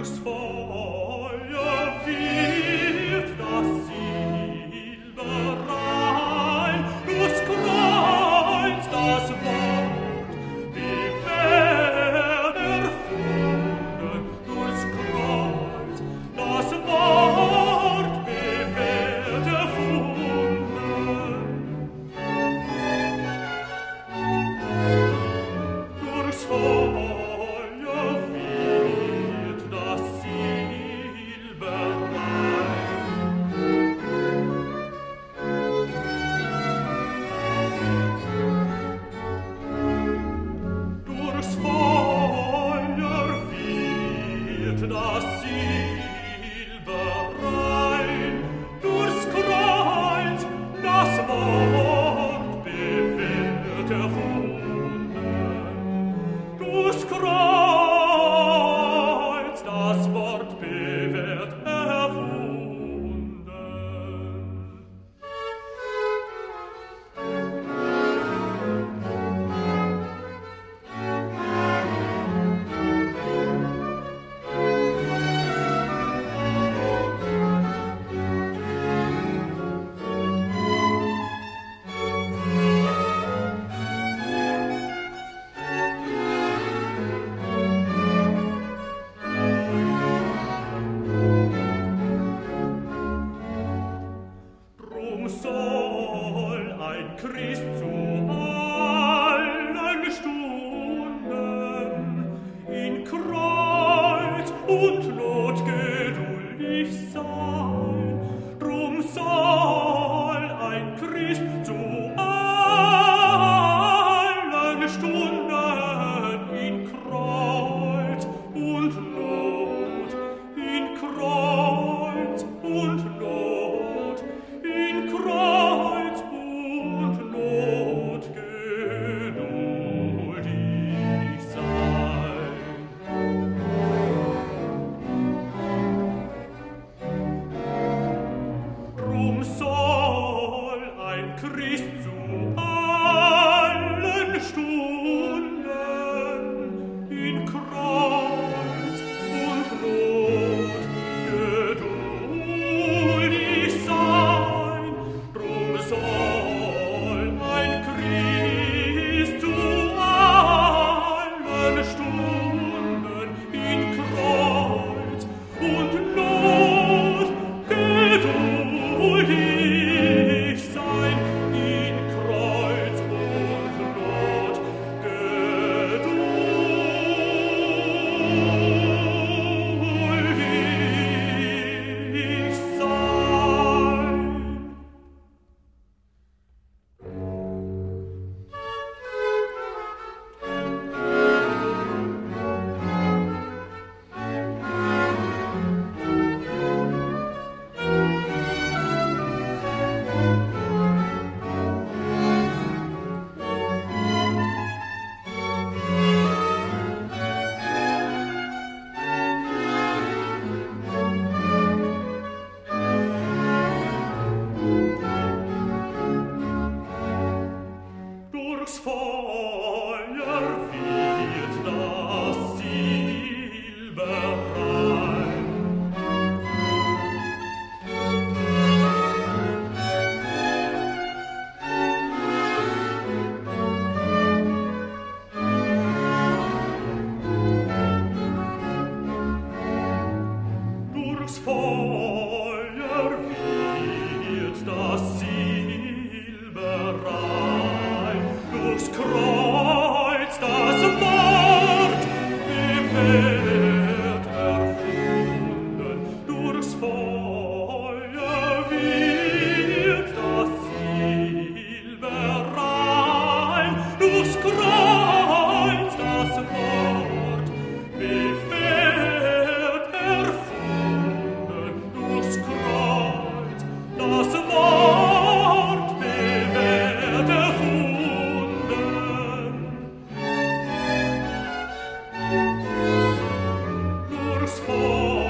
Glücksform Thank you. dum sol ein Christ zu Oh.